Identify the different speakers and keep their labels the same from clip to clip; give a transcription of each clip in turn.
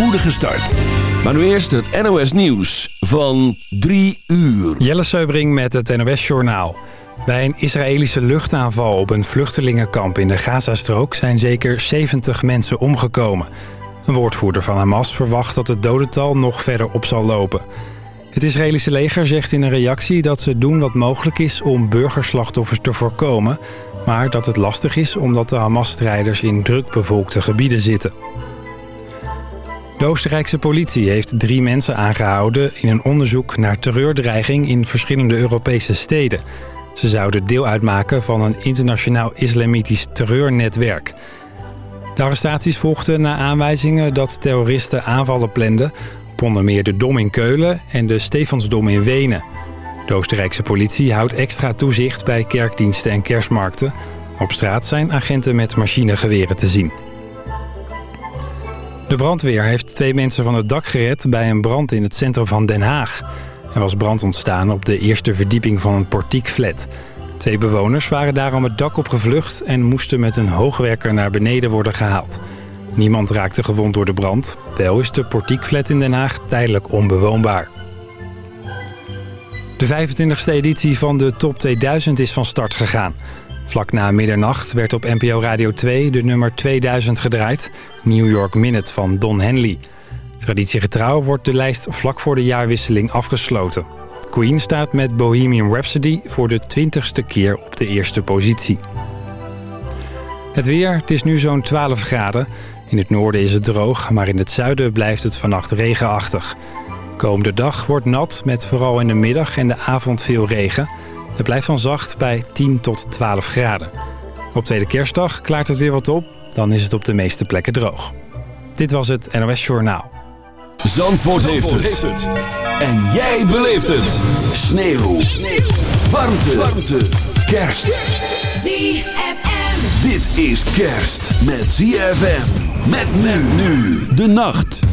Speaker 1: spoedige start. Maar nu eerst het NOS Nieuws van 3 uur.
Speaker 2: Jelle Seubring met het NOS Journaal. Bij een Israëlische luchtaanval op een vluchtelingenkamp in de Gazastrook... zijn zeker 70 mensen omgekomen. Een woordvoerder van Hamas verwacht dat het dodental nog verder op zal lopen. Het Israëlische leger zegt in een reactie dat ze doen wat mogelijk is... om burgerslachtoffers te voorkomen... maar dat het lastig is omdat de Hamas-strijders in drukbevolkte gebieden zitten. De Oostenrijkse politie heeft drie mensen aangehouden... in een onderzoek naar terreurdreiging in verschillende Europese steden. Ze zouden deel uitmaken van een internationaal islamitisch terreurnetwerk. De arrestaties volgden na aanwijzingen dat terroristen aanvallen planden... op onder meer de Dom in Keulen en de Stefansdom in Wenen. De Oostenrijkse politie houdt extra toezicht bij kerkdiensten en kerstmarkten. Op straat zijn agenten met machinegeweren te zien. De brandweer heeft twee mensen van het dak gered bij een brand in het centrum van Den Haag. Er was brand ontstaan op de eerste verdieping van een portiekflat. Twee bewoners waren daarom het dak op gevlucht en moesten met een hoogwerker naar beneden worden gehaald. Niemand raakte gewond door de brand. Wel is de portiekflat in Den Haag tijdelijk onbewoonbaar. De 25e editie van de Top 2000 is van start gegaan. Vlak na middernacht werd op NPO Radio 2 de nummer 2000 gedraaid... New York Minute van Don Henley. Traditiegetrouw wordt de lijst vlak voor de jaarwisseling afgesloten. Queen staat met Bohemian Rhapsody voor de 20ste keer op de eerste positie. Het weer, het is nu zo'n 12 graden. In het noorden is het droog, maar in het zuiden blijft het vannacht regenachtig. Komende dag wordt nat met vooral in de middag en de avond veel regen... Het blijft dan zacht bij 10 tot 12 graden. Op tweede kerstdag klaart het weer wat op. Dan is het op de meeste plekken droog. Dit was het NOS Journaal.
Speaker 1: Zandvoort, heeft, het. En jij beleeft het. Sneeuw. Sneeuw. Warmte. Warmte. Kerst.
Speaker 3: ZFM.
Speaker 1: Dit is kerst met ZFM. Met men nu de nacht.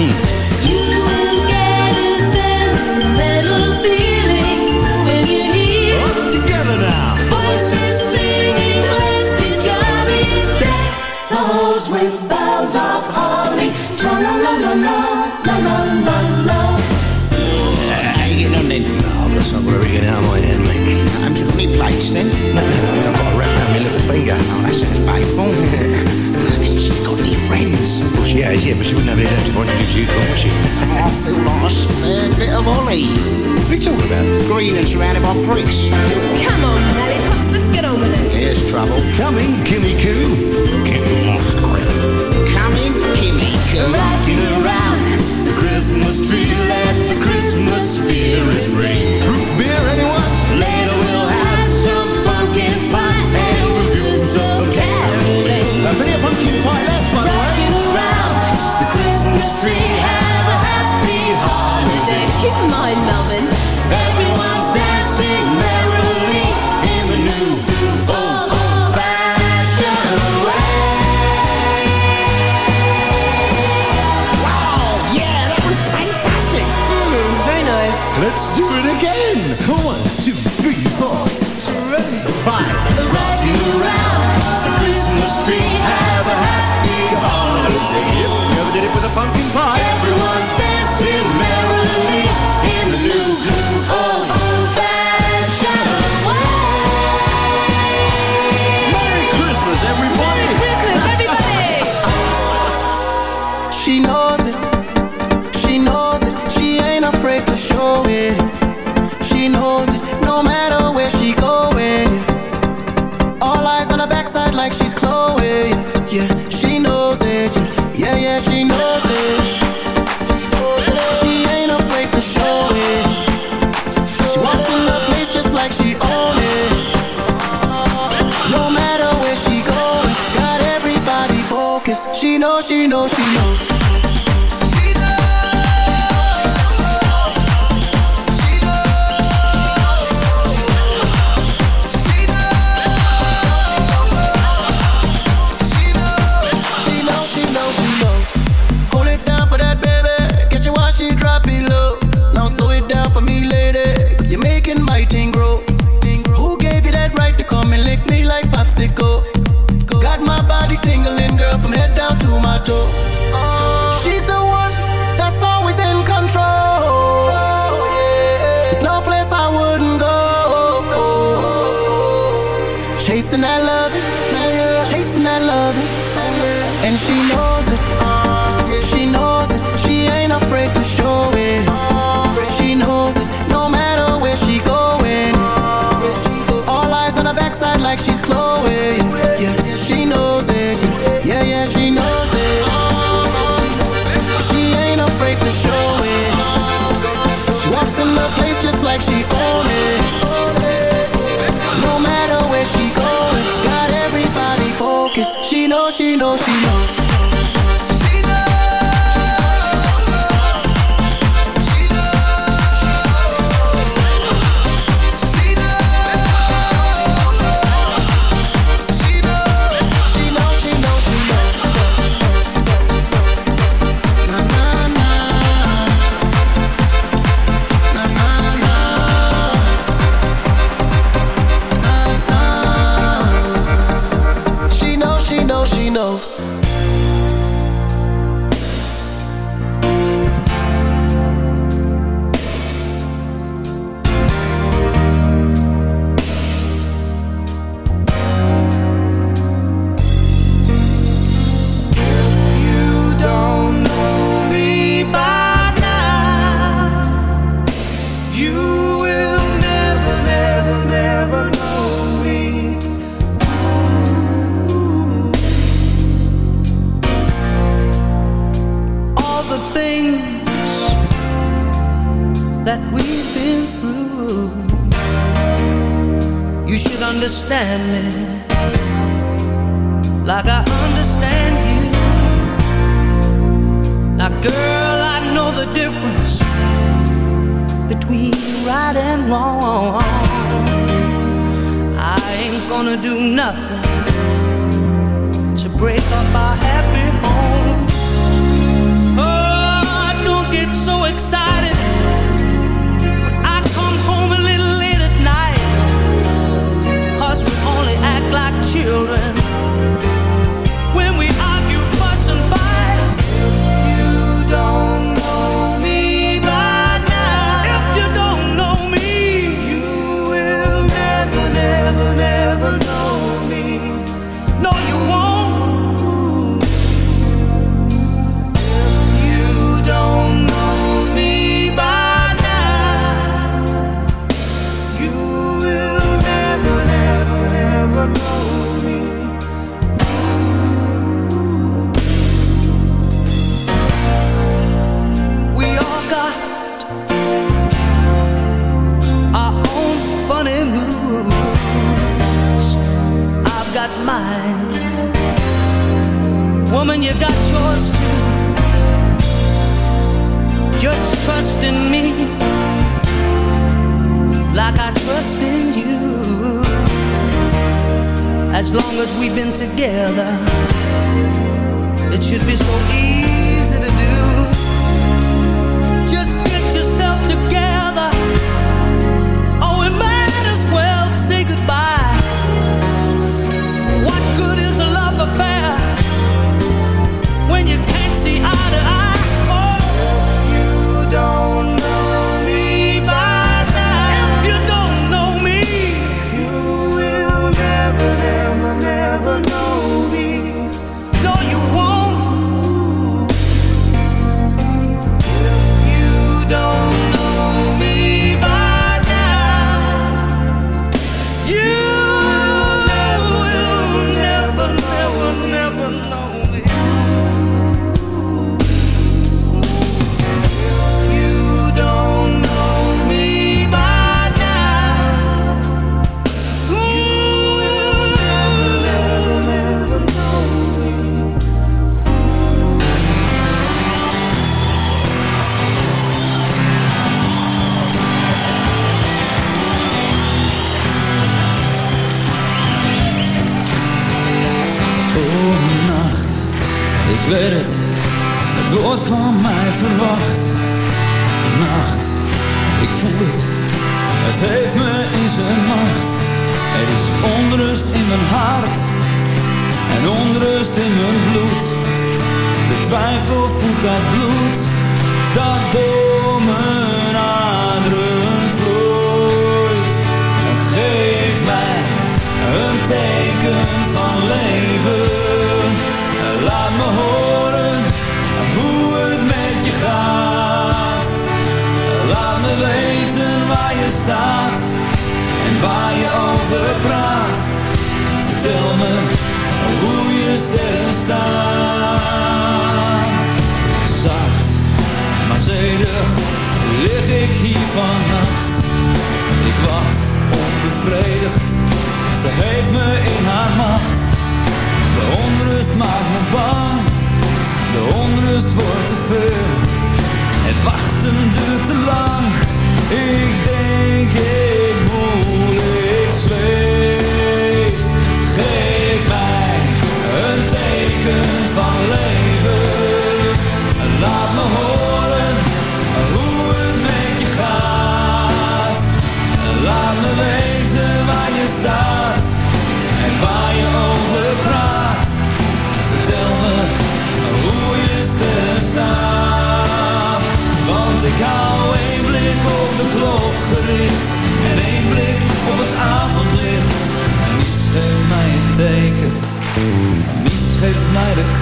Speaker 4: Mm.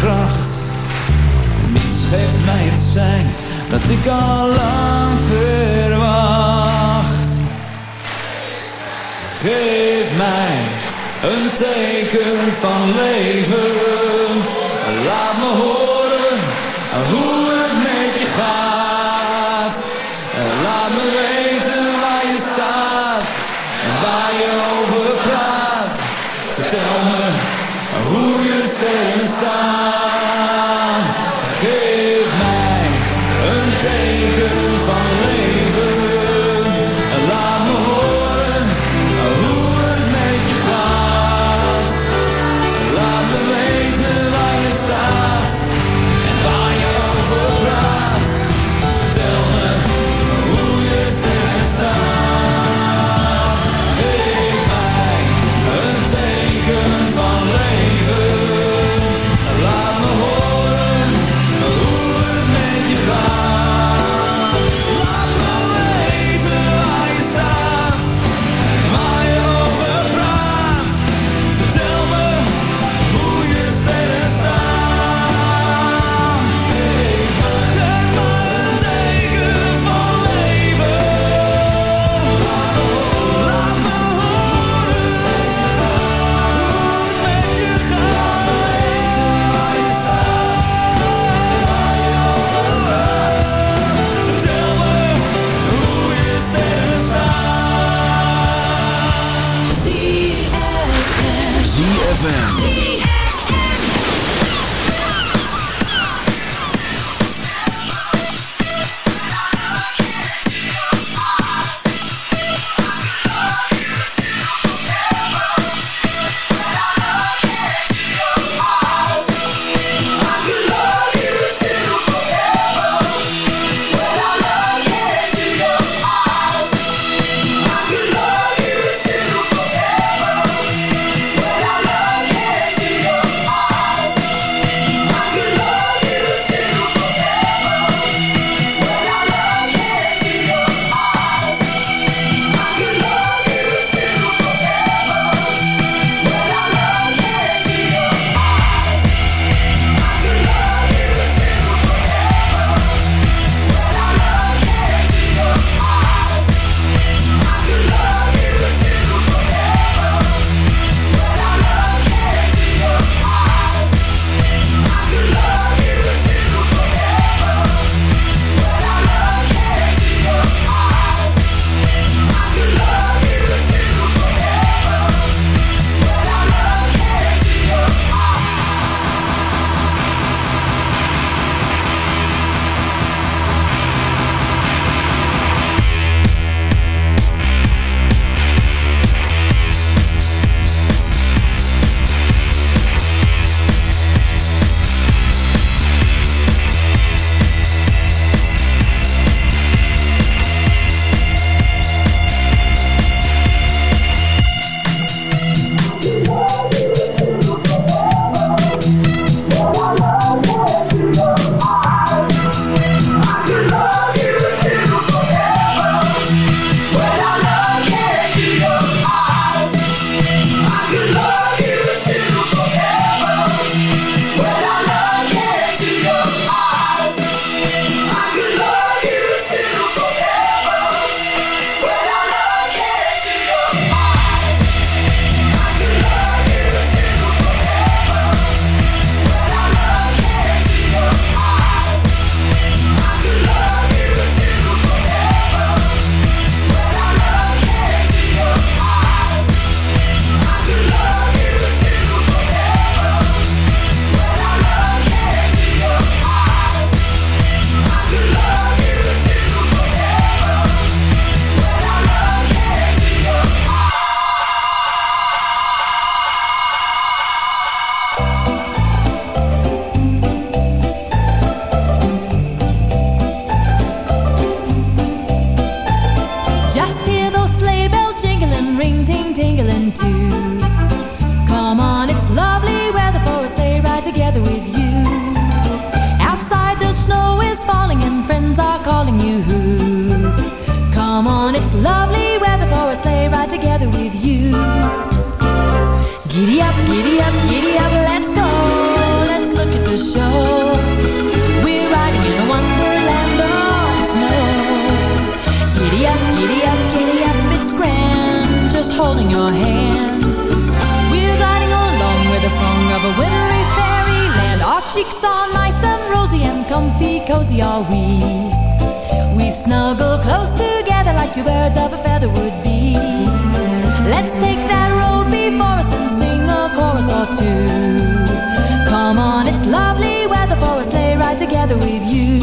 Speaker 5: kracht. Niets geeft mij het zijn dat ik al lang verwacht. Geef mij een teken van leven. Laat me horen hoe het met je gaat. Laat me weten waar je staat en waar je over down.
Speaker 6: ZFM.
Speaker 1: with you.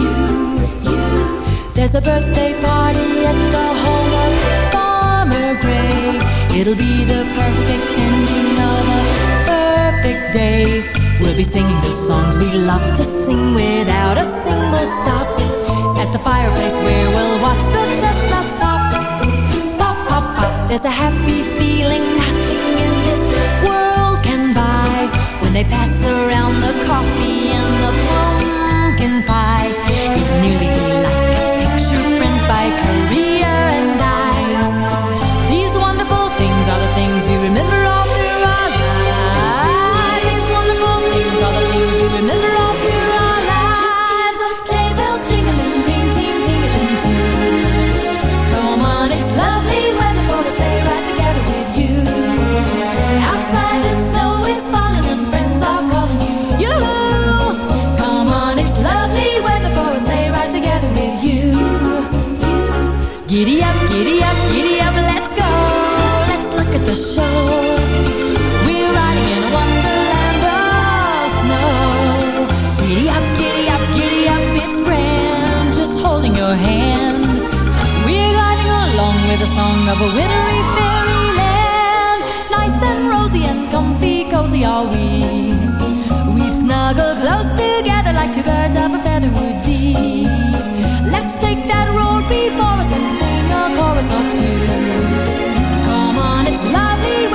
Speaker 1: There's a birthday party at the home of Farmer Gray. It'll be the perfect ending of a perfect day. We'll be singing the songs we love to sing without a single stop. At the fireplace where we'll watch the chestnuts pop. Pop, pop, pop. There's a happy feeling nothing in this world can buy. When they pass around the coffee and the plum pumpkin pie. It nearly
Speaker 7: Snuggle close together like two birds of a feather would be. Let's take that road before us and sing a chorus or two. Come on, it's lovely.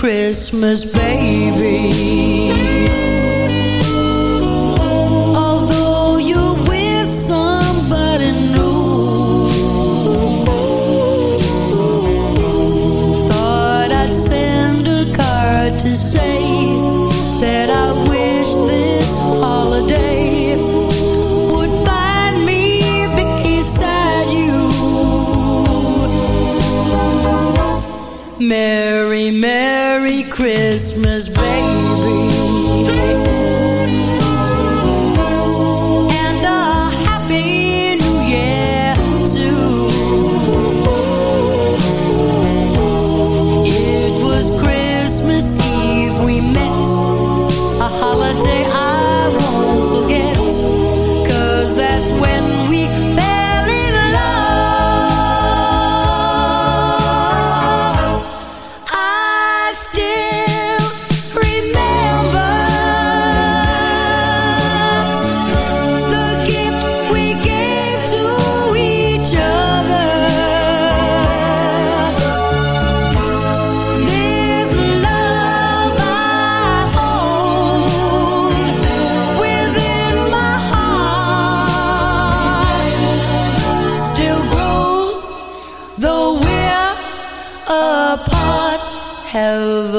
Speaker 8: Christmas, baby.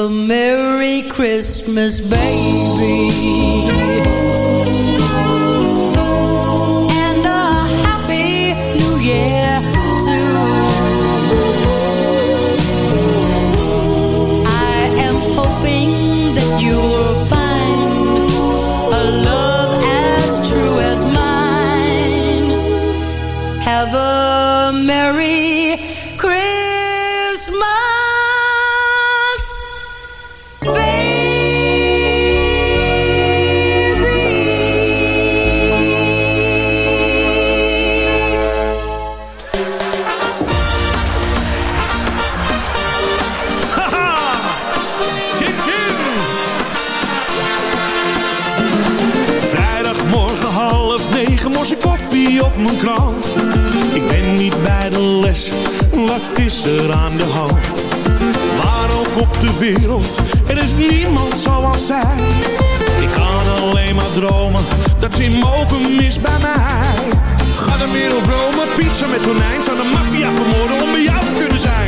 Speaker 8: A Merry Christmas, baby.
Speaker 3: Aan de hand? Waar ook op de wereld, er is niemand zoals zij. Ik kan alleen maar dromen, dat ze mogen mis bij mij. Ga de wereld Rome, pizza met tonijn. Zou de maffia vermoorden om bij jou te kunnen zijn.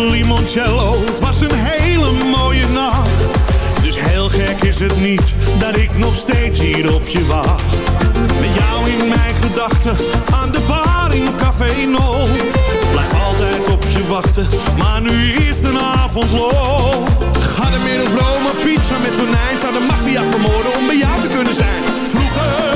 Speaker 3: Limoncello, het was een hele mooie nacht. Dus heel gek is het niet dat ik nog steeds hier op je wacht. Met jou in mijn gedachten, aan de bar in Café No. Blijf altijd op je wachten, maar nu is de avond low. Ga de middag Rome, pizza met tonijn. Zou de maffia vermoorden om bij jou te kunnen zijn. Vroeger,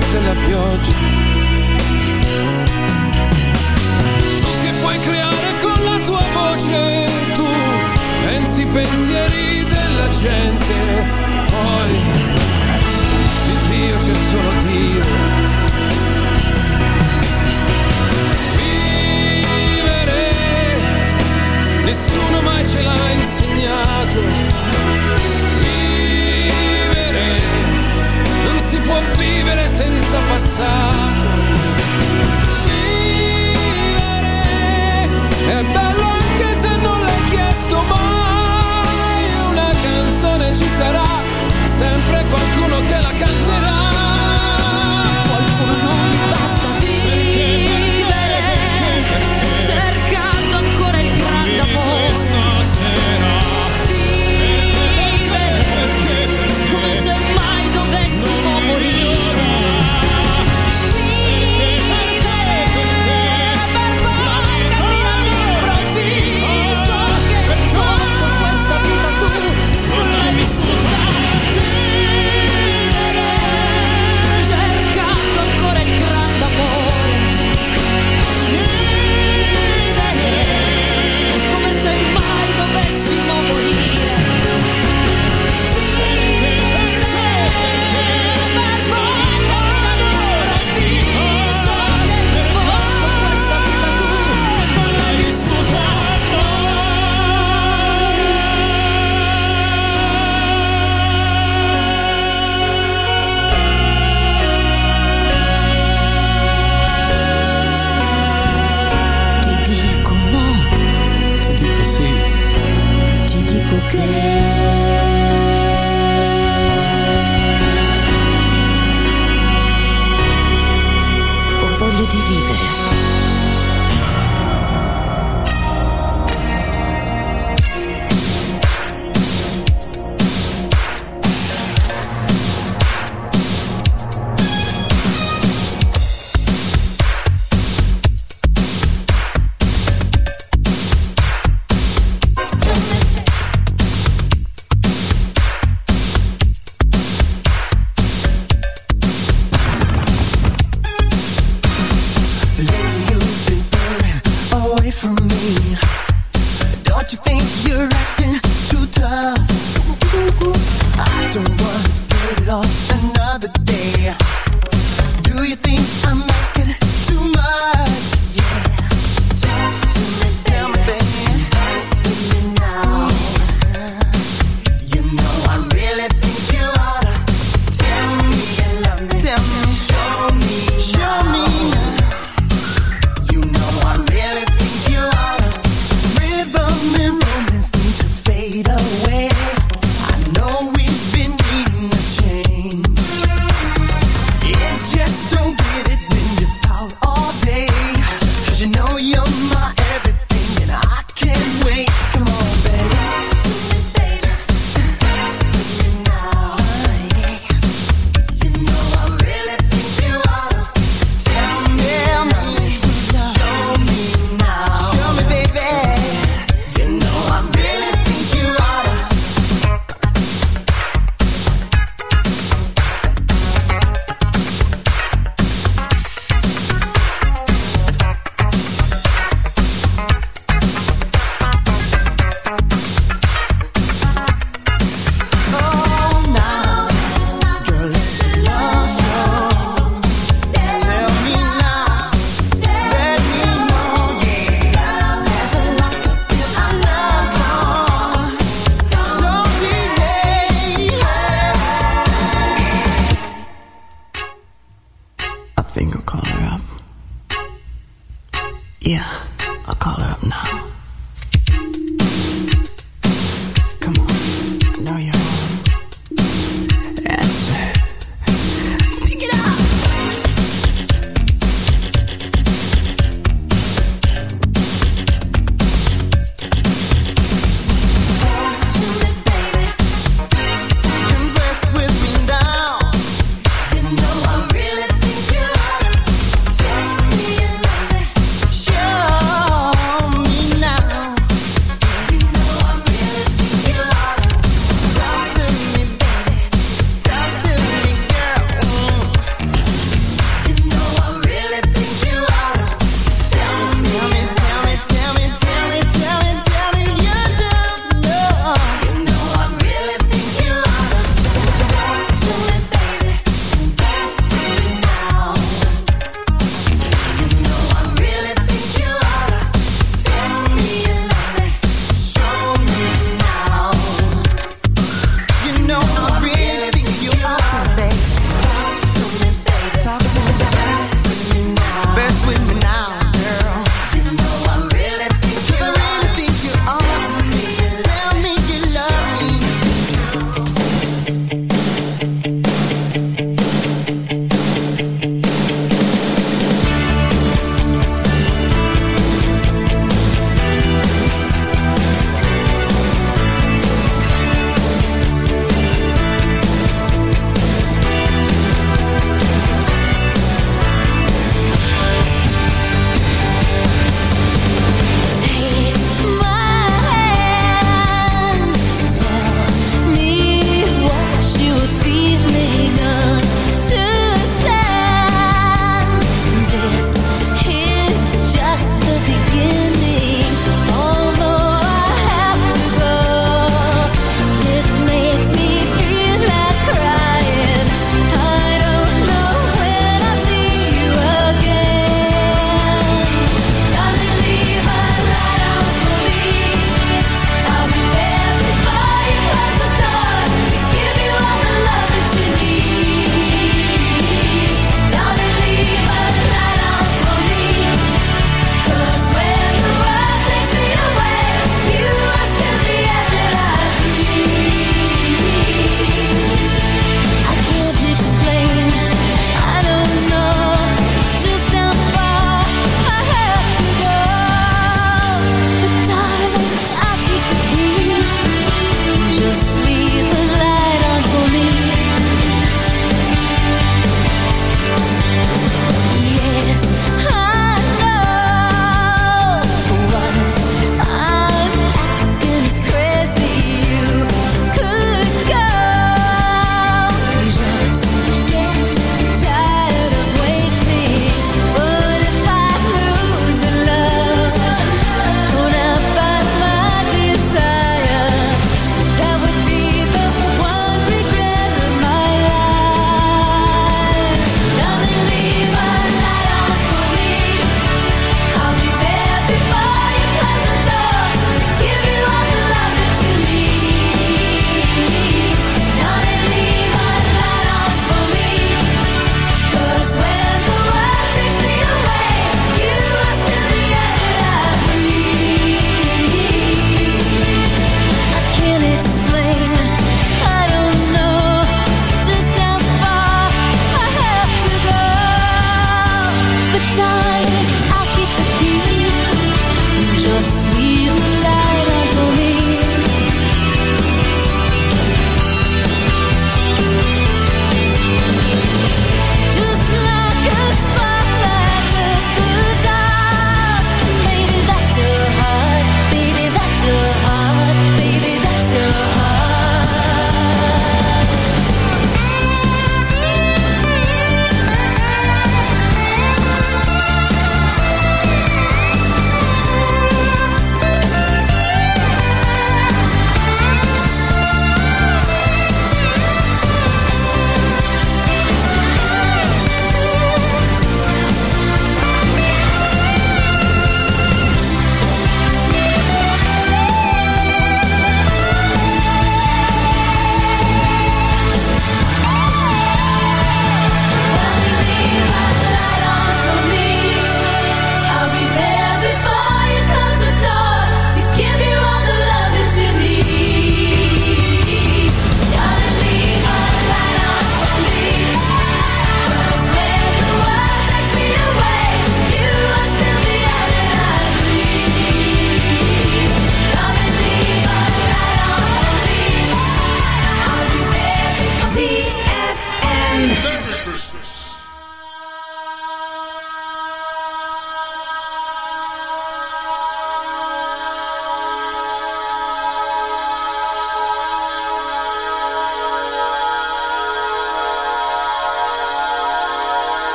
Speaker 9: della pioggia. Tu che puoi creare con la tua voce, tu pensi pensieri della gente, poi di Dio c'è solo Dio. Vivere, nessuno mai ce l'ha insegnato.